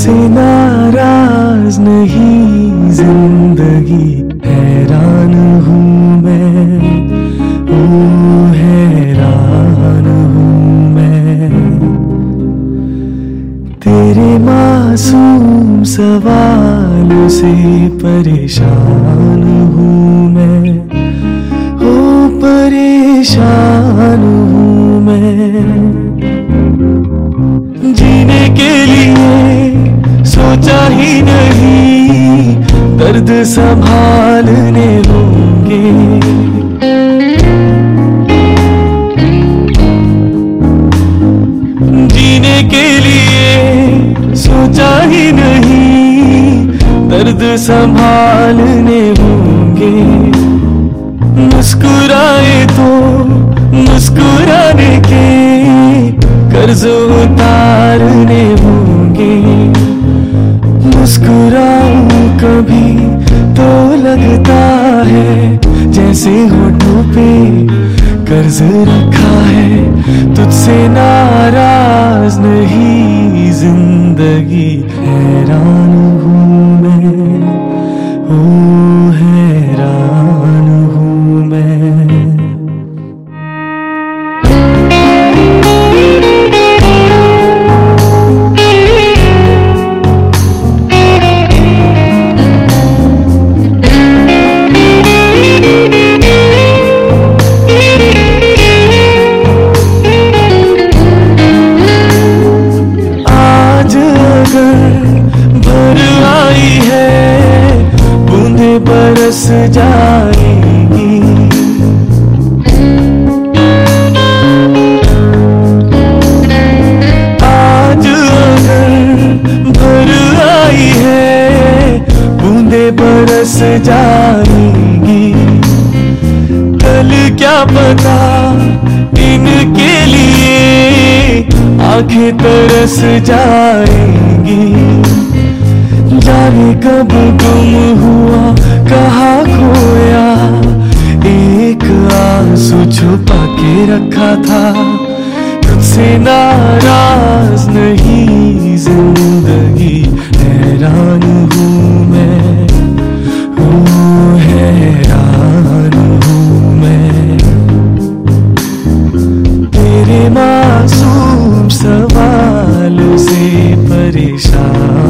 तुझसे नाराज़ नहीं, ज़िंदगी हैरान हूँ मैं। ओ हैरान हूँ मैं। तेरे मासूम सवालों से परेशान हूँ मैं। दर्द संभालने होंगे। जीने के लिए सोचा ही नहीं, दर्द संभालने होंगे। मुस्कुराए तो मुस्कुराने के, कर्ज उतारने होंगे। मुस्कुराऊं कभी तो लगता है जैसे होठों पे कर्ज रखा है। तुझसे नाराज़ नहीं ज़िंदगी हैरान बरस जाएँगी। आज अगर भर आई है, बूंदे बरस जाएँगी। कल क्या पता इनके लिए आँखें तरस जाएँगी। जाने कब गुम हुआ कहा खोया, एक आँसू छुपा के रखा था। तुझसे नाराज़ नहीं, ज़िंदगी हैरान हूँ मैं। हूँ, हैरान हूँ मैं। तेरे मासूम सवालों से परेशान